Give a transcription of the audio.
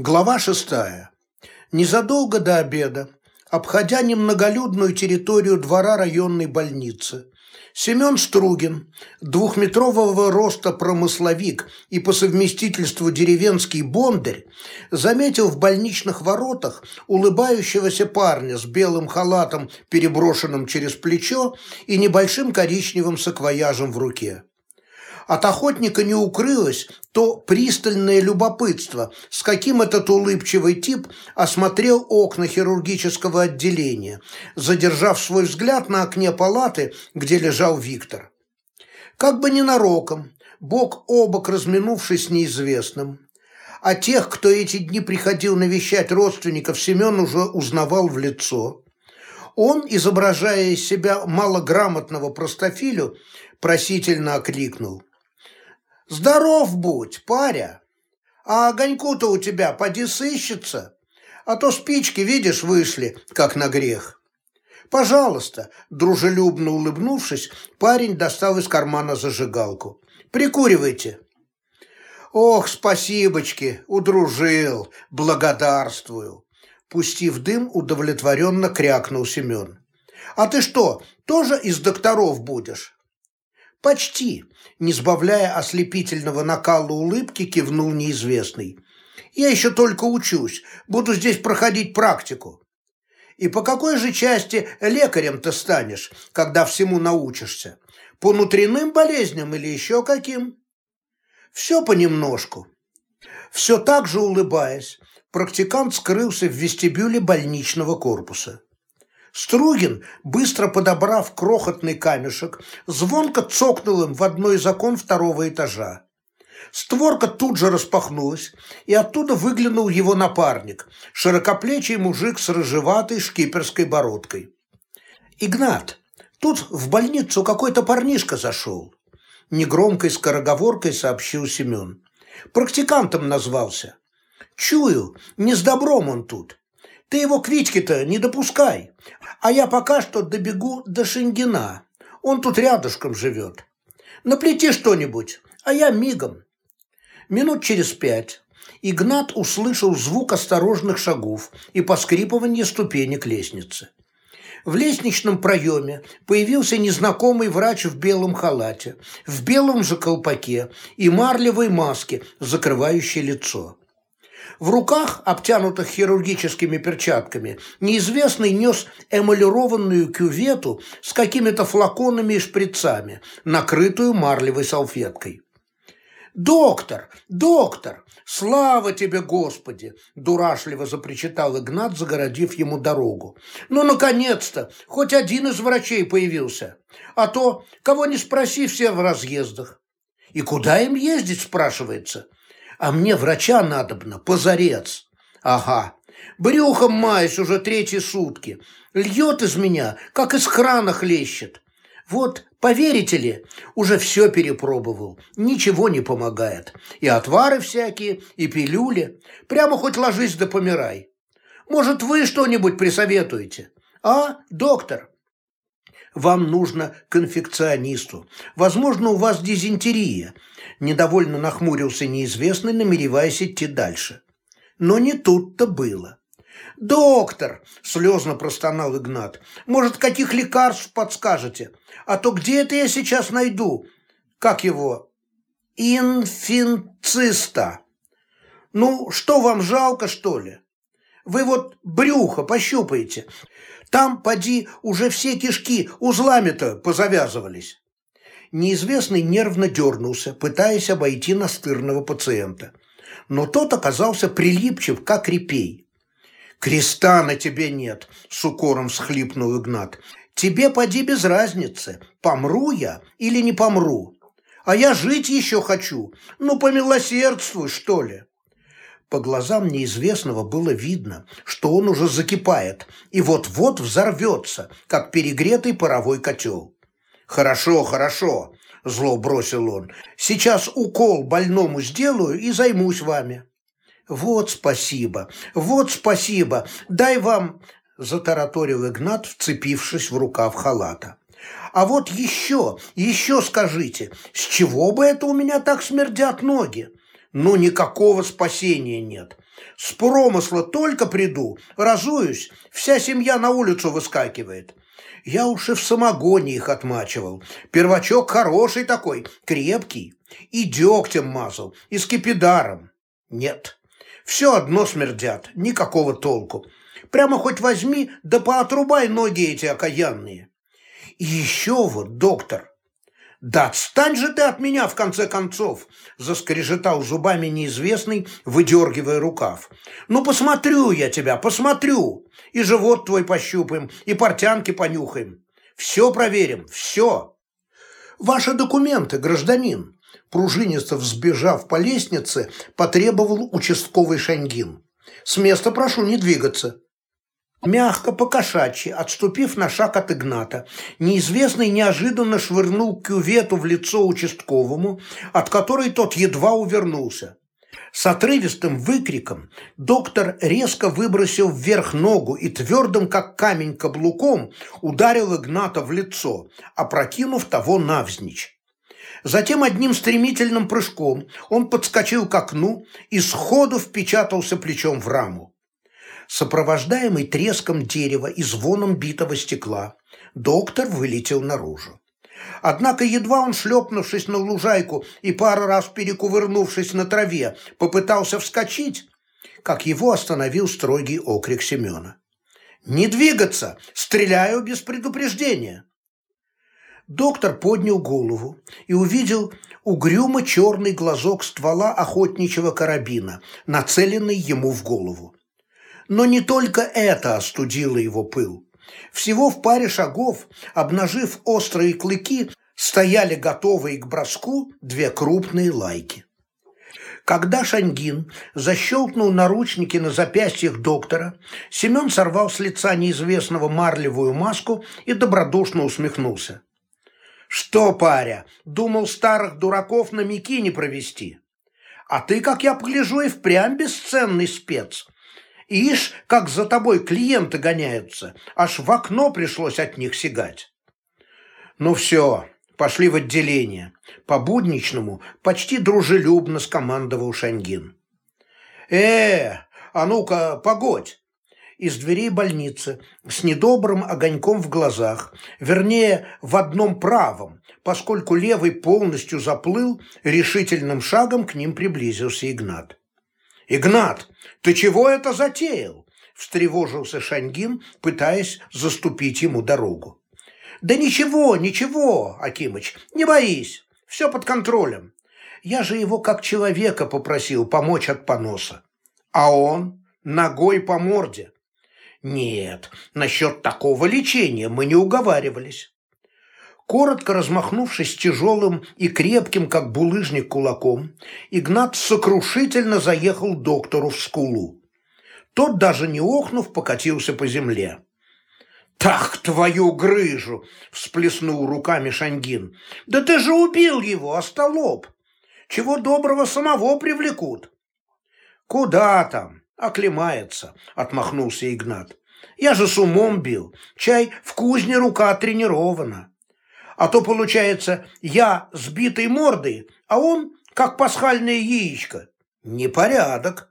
Глава шестая. Незадолго до обеда, обходя немноголюдную территорию двора районной больницы, Семен Стругин, двухметрового роста промысловик и по совместительству деревенский бондарь, заметил в больничных воротах улыбающегося парня с белым халатом, переброшенным через плечо, и небольшим коричневым саквояжем в руке. От охотника не укрылось то пристальное любопытство, с каким этот улыбчивый тип осмотрел окна хирургического отделения, задержав свой взгляд на окне палаты, где лежал Виктор. Как бы ненароком, бок о бок разминувшись с неизвестным, а тех, кто эти дни приходил навещать родственников, Семен уже узнавал в лицо. Он, изображая из себя малограмотного простофилю, просительно окликнул. Здоров будь, паря. А огоньку-то у тебя поди сыщется. А то спички, видишь, вышли, как на грех. Пожалуйста, дружелюбно улыбнувшись, парень достал из кармана зажигалку. Прикуривайте. Ох, спасибочки, удружил, благодарствую. Пустив дым, удовлетворенно крякнул Семен. А ты что, тоже из докторов будешь? «Почти», – не сбавляя ослепительного накала улыбки, кивнул неизвестный. «Я еще только учусь, буду здесь проходить практику». «И по какой же части лекарем ты станешь, когда всему научишься? По внутренним болезням или еще каким?» «Все понемножку». Все так же улыбаясь, практикант скрылся в вестибюле больничного корпуса. Стругин, быстро подобрав крохотный камешек, звонко цокнул им в одно из окон второго этажа. Створка тут же распахнулась, и оттуда выглянул его напарник, широкоплечий мужик с рыжеватой шкиперской бородкой. «Игнат, тут в больницу какой-то парнишка зашел», – негромкой скороговоркой сообщил Семен. «Практикантом назвался. Чую, не с добром он тут. Ты его к Витьке-то не допускай, а я пока что добегу до Шенгина. Он тут рядышком живет. Наплети что-нибудь, а я мигом. Минут через пять Игнат услышал звук осторожных шагов и поскрипывание ступенек лестницы. В лестничном проеме появился незнакомый врач в белом халате, в белом же колпаке и марлевой маске, закрывающей лицо. В руках, обтянутых хирургическими перчатками, неизвестный нес эмалированную кювету с какими-то флаконами и шприцами, накрытую марлевой салфеткой. «Доктор! Доктор! Слава тебе, Господи!» – дурашливо запричитал Игнат, загородив ему дорогу. «Ну, наконец-то! Хоть один из врачей появился! А то, кого не спроси, все в разъездах!» «И куда им ездить?» – спрашивается а мне врача надобно, позарец. Ага, брюхом маюсь уже третьи сутки. Льет из меня, как из крана хлещет. Вот, поверите ли, уже все перепробовал, ничего не помогает. И отвары всякие, и пилюли. Прямо хоть ложись да помирай. Может, вы что-нибудь присоветуете? А, доктор? Вам нужно к инфекционисту. Возможно, у вас дизентерия недовольно нахмурился неизвестный, намереваясь идти дальше. Но не тут-то было. «Доктор!» – слезно простонал Игнат. «Может, каких лекарств подскажете? А то где это я сейчас найду? Как его? Инфинциста. Ну, что вам жалко, что ли? Вы вот брюхо пощупаете. Там, поди, уже все кишки узлами-то позавязывались неизвестный нервно дернулся, пытаясь обойти настырного пациента. Но тот оказался прилипчив, как репей. «Креста на тебе нет!» – с укором всхлипнул Игнат. «Тебе поди без разницы, помру я или не помру. А я жить еще хочу. Ну, помилосердствуй, что ли!» По глазам неизвестного было видно, что он уже закипает и вот-вот взорвется, как перегретый паровой котел. «Хорошо, хорошо», – зло бросил он. «Сейчас укол больному сделаю и займусь вами». «Вот спасибо, вот спасибо, дай вам...» – затараторил Игнат, вцепившись в рукав халата. «А вот еще, еще скажите, с чего бы это у меня так смердят ноги? Ну, никакого спасения нет. С промысла только приду, разуюсь, вся семья на улицу выскакивает. Я уж и в самогоне их отмачивал. Первачок хороший такой, крепкий. И дегтем мазал, и скипидаром. Нет, все одно смердят, никакого толку. Прямо хоть возьми, да поотрубай ноги эти окаянные. И еще вот, доктор, «Да отстань же ты от меня, в конце концов!» – заскрежетал зубами неизвестный, выдергивая рукав. «Ну, посмотрю я тебя, посмотрю! И живот твой пощупаем, и портянки понюхаем. Все проверим, все!» «Ваши документы, гражданин!» Пружинисто взбежав по лестнице, потребовал участковый Шаньгин. «С места прошу не двигаться!» Мягко, покошачьи, отступив на шаг от Игната, неизвестный неожиданно швырнул кювету в лицо участковому, от которой тот едва увернулся. С отрывистым выкриком доктор резко выбросил вверх ногу и твердым, как камень, каблуком ударил Игната в лицо, опрокинув того навзничь. Затем одним стремительным прыжком он подскочил к окну и сходу впечатался плечом в раму сопровождаемый треском дерева и звоном битого стекла, доктор вылетел наружу. Однако едва он, шлепнувшись на лужайку и пару раз перекувырнувшись на траве, попытался вскочить, как его остановил строгий окрик Семена. «Не двигаться! Стреляю без предупреждения!» Доктор поднял голову и увидел угрюмо черный глазок ствола охотничьего карабина, нацеленный ему в голову. Но не только это остудило его пыл. Всего в паре шагов, обнажив острые клыки, стояли готовые к броску две крупные лайки. Когда Шаньгин защелкнул наручники на запястьях доктора, Семен сорвал с лица неизвестного марлевую маску и добродушно усмехнулся. «Что, паря, думал старых дураков на Микине провести? А ты, как я погляжу, и впрямь бесценный спец. Ишь, как за тобой клиенты гоняются, аж в окно пришлось от них сигать. Ну все, пошли в отделение. По-будничному, почти дружелюбно скомандовал Шаньгин. Э, а ну-ка, погодь. Из дверей больницы с недобрым огоньком в глазах, вернее, в одном правом, поскольку левый полностью заплыл, решительным шагом к ним приблизился Игнат. «Игнат, ты чего это затеял?» – встревожился Шаньгин, пытаясь заступить ему дорогу. «Да ничего, ничего, Акимыч, не боись, все под контролем. Я же его как человека попросил помочь от поноса. А он ногой по морде. Нет, насчет такого лечения мы не уговаривались. Коротко размахнувшись тяжелым и крепким, как булыжник, кулаком, Игнат сокрушительно заехал доктору в скулу. Тот, даже не охнув, покатился по земле. «Так твою грыжу!» – всплеснул руками Шаньгин. «Да ты же убил его, остолоп! Чего доброго самого привлекут!» «Куда там? Оклемается!» – отмахнулся Игнат. «Я же с умом бил. Чай в кузне рука тренирована. А то, получается, я сбитой мордой, а он как пасхальное яичко. Непорядок.